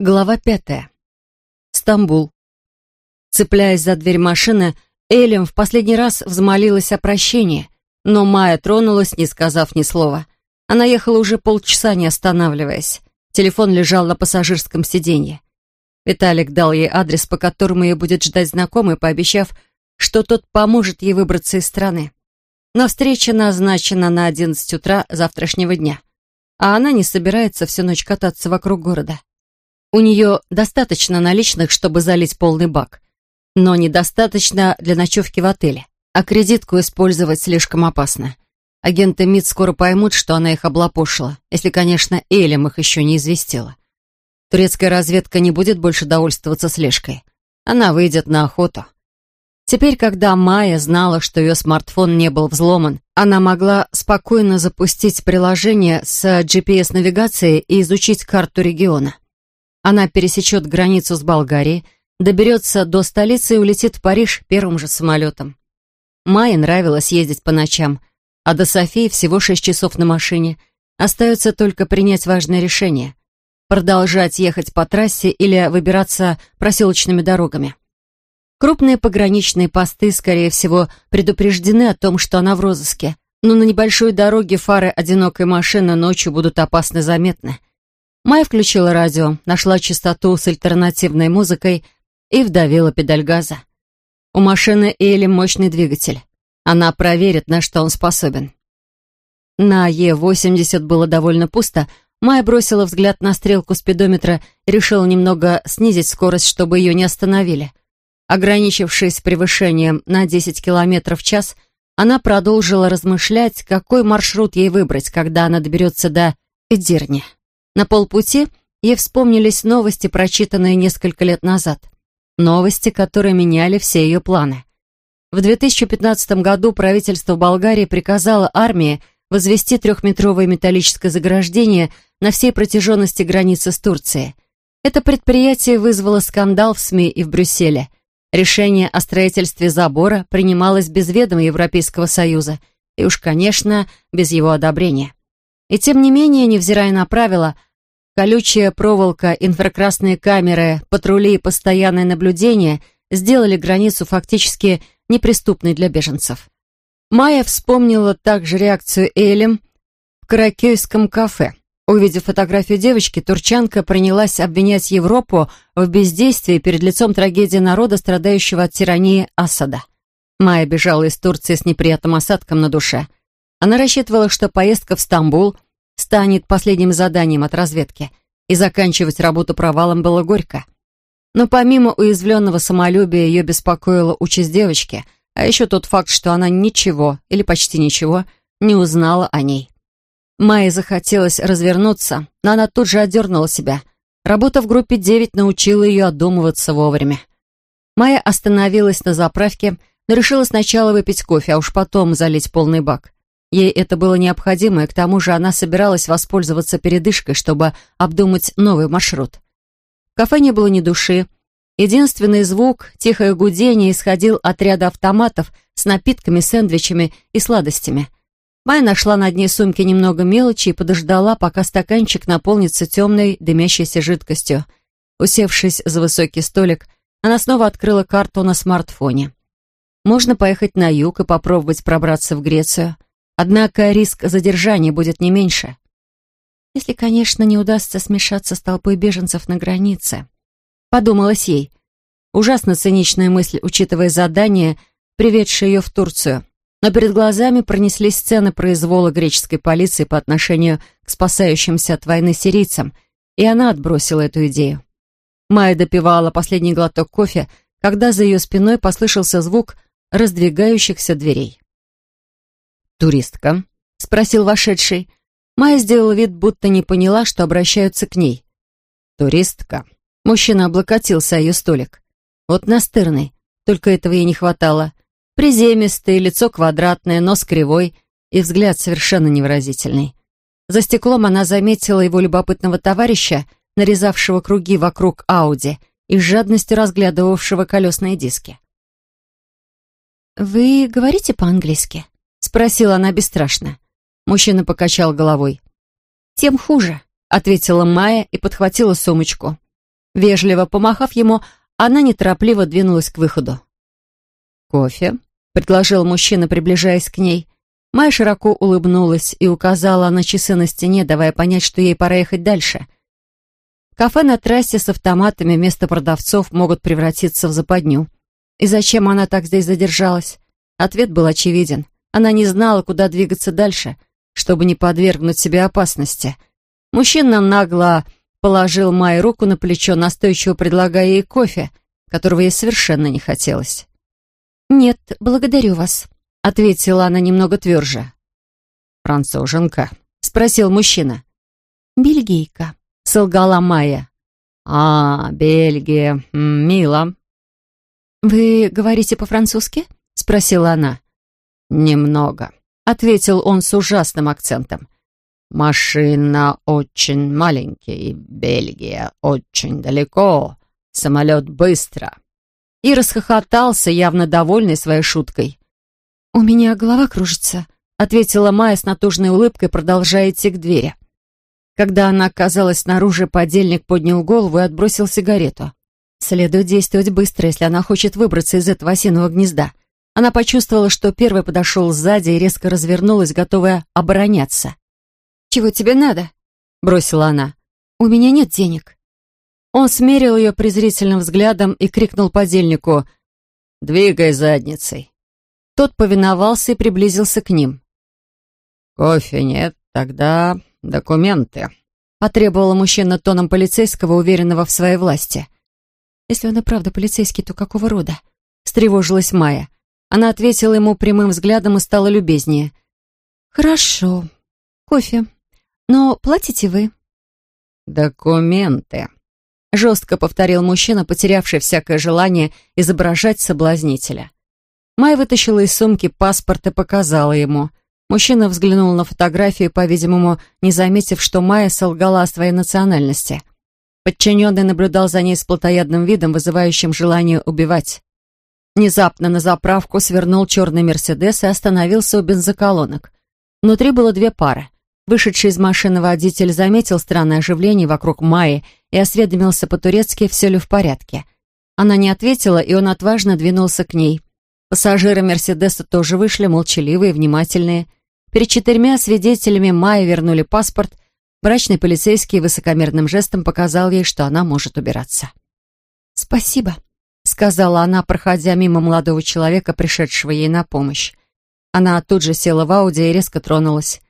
Глава пятая. Стамбул. Цепляясь за дверь машины, Элем в последний раз взмолилась о прощении, но Майя тронулась, не сказав ни слова. Она ехала уже полчаса, не останавливаясь. Телефон лежал на пассажирском сиденье. Виталик дал ей адрес, по которому ее будет ждать знакомый, пообещав, что тот поможет ей выбраться из страны. Но встреча назначена на 11 утра завтрашнего дня, а она не собирается всю ночь кататься вокруг города. У нее достаточно наличных, чтобы залить полный бак, но недостаточно для ночевки в отеле, а кредитку использовать слишком опасно. Агенты МИД скоро поймут, что она их облапошила, если, конечно, Элем их еще не известила. Турецкая разведка не будет больше довольствоваться слежкой. Она выйдет на охоту. Теперь, когда Майя знала, что ее смартфон не был взломан, она могла спокойно запустить приложение с GPS-навигацией и изучить карту региона. Она пересечет границу с Болгарией, доберется до столицы и улетит в Париж первым же самолетом. Майе нравилось ездить по ночам, а до Софии всего шесть часов на машине. Остается только принять важное решение — продолжать ехать по трассе или выбираться проселочными дорогами. Крупные пограничные посты, скорее всего, предупреждены о том, что она в розыске, но на небольшой дороге фары одинокой машины ночью будут опасно заметны. Майя включила радио, нашла частоту с альтернативной музыкой и вдавила педаль газа. У машины Эли мощный двигатель. Она проверит, на что он способен. На Е-80 было довольно пусто. Майя бросила взгляд на стрелку спидометра и решила немного снизить скорость, чтобы ее не остановили. Ограничившись превышением на 10 км в час, она продолжила размышлять, какой маршрут ей выбрать, когда она доберется до Эдирни. На полпути ей вспомнились новости, прочитанные несколько лет назад. Новости, которые меняли все ее планы. В 2015 году правительство Болгарии приказало армии возвести трехметровое металлическое заграждение на всей протяженности границы с Турцией. Это предприятие вызвало скандал в СМИ и в Брюсселе. Решение о строительстве забора принималось без ведома Европейского Союза и уж, конечно, без его одобрения. И тем не менее, невзирая на правила, колючая проволока, инфракрасные камеры, патрули и постоянное наблюдение сделали границу фактически неприступной для беженцев. Майя вспомнила также реакцию Элем в каракейском кафе. Увидев фотографию девочки, турчанка принялась обвинять Европу в бездействии перед лицом трагедии народа, страдающего от тирании Асада. Майя бежала из Турции с неприятным осадком на душе – она рассчитывала, что поездка в Стамбул станет последним заданием от разведки, и заканчивать работу провалом было горько. Но помимо уязвленного самолюбия ее беспокоила участь девочки, а еще тот факт, что она ничего, или почти ничего, не узнала о ней. Майе захотелось развернуться, но она тут же отдернула себя. Работа в группе 9 научила ее одумываться вовремя. Майя остановилась на заправке, но решила сначала выпить кофе, а уж потом залить полный бак. Ей это было необходимо, и к тому же она собиралась воспользоваться передышкой, чтобы обдумать новый маршрут. В кафе не было ни души. Единственный звук, тихое гудение, исходил от ряда автоматов с напитками, сэндвичами и сладостями. Майя нашла на дне сумки немного мелочи и подождала, пока стаканчик наполнится темной, дымящейся жидкостью. Усевшись за высокий столик, она снова открыла карту на смартфоне. Можно поехать на юг и попробовать пробраться в Грецию. Однако риск задержания будет не меньше. Если, конечно, не удастся смешаться с толпой беженцев на границе. Подумалась ей. Ужасно циничная мысль, учитывая задание, приведшее ее в Турцию. Но перед глазами пронеслись сцены произвола греческой полиции по отношению к спасающимся от войны сирийцам, и она отбросила эту идею. Майя допивала последний глоток кофе, когда за ее спиной послышался звук раздвигающихся дверей. «Туристка?» — спросил вошедший. Майя сделала вид, будто не поняла, что обращаются к ней. «Туристка». Мужчина облокотился о ее столик. Вот настырный, только этого ей не хватало. Приземистый, лицо квадратное, нос кривой и взгляд совершенно невыразительный. За стеклом она заметила его любопытного товарища, нарезавшего круги вокруг Ауди и с жадностью разглядывавшего колесные диски. «Вы говорите по-английски?» Спросила она бесстрашно. Мужчина покачал головой. «Тем хуже», — ответила Майя и подхватила сумочку. Вежливо помахав ему, она неторопливо двинулась к выходу. «Кофе?» — предложил мужчина, приближаясь к ней. Майя широко улыбнулась и указала на часы на стене, давая понять, что ей пора ехать дальше. Кафе на трассе с автоматами вместо продавцов могут превратиться в западню. И зачем она так здесь задержалась? Ответ был очевиден. Она не знала, куда двигаться дальше, чтобы не подвергнуть себе опасности. Мужчина нагло положил Майе руку на плечо, настойчиво предлагая ей кофе, которого ей совершенно не хотелось. «Нет, благодарю вас», — ответила она немного тверже. «Француженка?» — спросил мужчина. «Бельгийка», — солгала Майя. «А, Бельгия, мило». «Вы говорите по-французски?» — спросила она. «Немного», — ответил он с ужасным акцентом. «Машина очень маленький, Бельгия очень далеко, самолет быстро» и расхохотался, явно довольный своей шуткой. «У меня голова кружится», — ответила Майя с натужной улыбкой, продолжая идти к двери. Когда она оказалась снаружи, подельник поднял голову и отбросил сигарету. Следует действовать быстро, если она хочет выбраться из этого осиного гнезда. Она почувствовала, что первый подошел сзади и резко развернулась, готовая обороняться. «Чего тебе надо?» — бросила она. «У меня нет денег». Он смерил ее презрительным взглядом и крикнул подельнику «Двигай задницей». Тот повиновался и приблизился к ним. «Кофе нет, тогда документы», — потребовал мужчина тоном полицейского, уверенного в своей власти. «Если он и правда полицейский, то какого рода?» — встревожилась Майя. Она ответила ему прямым взглядом и стала любезнее. «Хорошо. Кофе. Но платите вы». «Документы», жестко повторил мужчина, потерявший всякое желание изображать соблазнителя. Майя вытащила из сумки паспорт и показала ему. Мужчина взглянул на фотографию, по-видимому, не заметив, что Майя солгала о своей национальности. Подчиненный наблюдал за ней с плотоядным видом, вызывающим желание убивать. Внезапно на заправку свернул черный «Мерседес» и остановился у бензоколонок. Внутри было две пары. Вышедший из машины водитель заметил странное оживление вокруг Майи и осведомился по-турецки, все ли в порядке. Она не ответила, и он отважно двинулся к ней. Пассажиры «Мерседеса» тоже вышли, молчаливые, внимательные. Перед четырьмя свидетелями Майи вернули паспорт. Брачный полицейский высокомерным жестом показал ей, что она может убираться. «Спасибо», — сказала она, проходя мимо молодого человека, пришедшего ей на помощь. Она тут же села в Ауди и резко тронулась.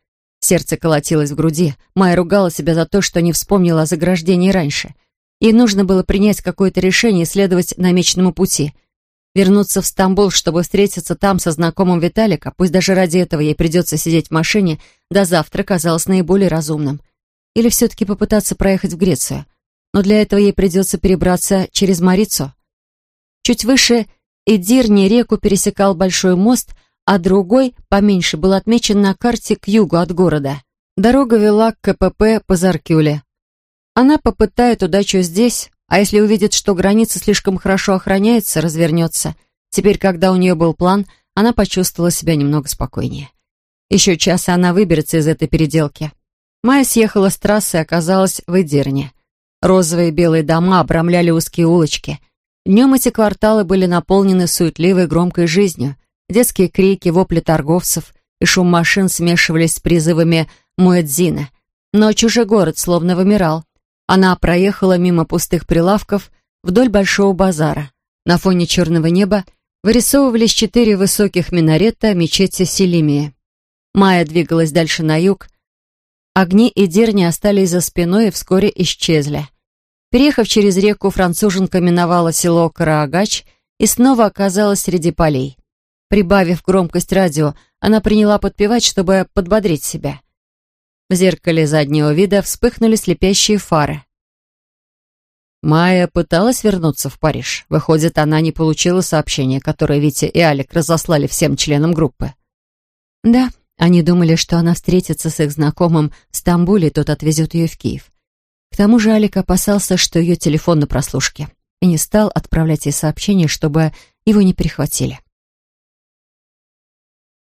Сердце колотилось в груди. Майя ругала себя за то, что не вспомнила о заграждении раньше. Ей нужно было принять какое-то решение и следовать намеченному пути. Вернуться в Стамбул, чтобы встретиться там со знакомым Виталика, пусть даже ради этого ей придется сидеть в машине, до завтра казалось наиболее разумным. Или все-таки попытаться проехать в Грецию. Но для этого ей придется перебраться через Марицу. Чуть выше Эдирни реку пересекал большой мост, а другой, поменьше, был отмечен на карте к югу от города. Дорога вела к КПП Позаркюле. Она попытает удачу здесь, а если увидит, что граница слишком хорошо охраняется, развернется. Теперь, когда у нее был план, она почувствовала себя немного спокойнее. Еще час, и она выберется из этой переделки. Майя съехала с трассы и оказалась в Эдирне. Розовые и белые дома обрамляли узкие улочки. Днем эти кварталы были наполнены суетливой громкой жизнью. Детские крики, вопли торговцев и шум машин смешивались с призывами Муэдзина. Ночь уже город словно вымирал. Она проехала мимо пустых прилавков вдоль большого базара. На фоне черного неба вырисовывались четыре высоких минарета мечети Селимии. Майя двигалась дальше на юг. Огни и дерни остались за спиной и вскоре исчезли. Переехав через реку, француженка миновала село Караагач и снова оказалась среди полей. Прибавив громкость радио, она приняла подпевать, чтобы подбодрить себя. В зеркале заднего вида вспыхнули слепящие фары. Майя пыталась вернуться в Париж. Выходит, она не получила сообщения, которое Витя и Алик разослали всем членам группы. Да, они думали, что она встретится с их знакомым в Стамбуле, тот отвезет ее в Киев. К тому же Алик опасался, что ее телефон на прослушке, и не стал отправлять ей сообщение, чтобы его не перехватили.